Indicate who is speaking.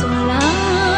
Speaker 1: Solar.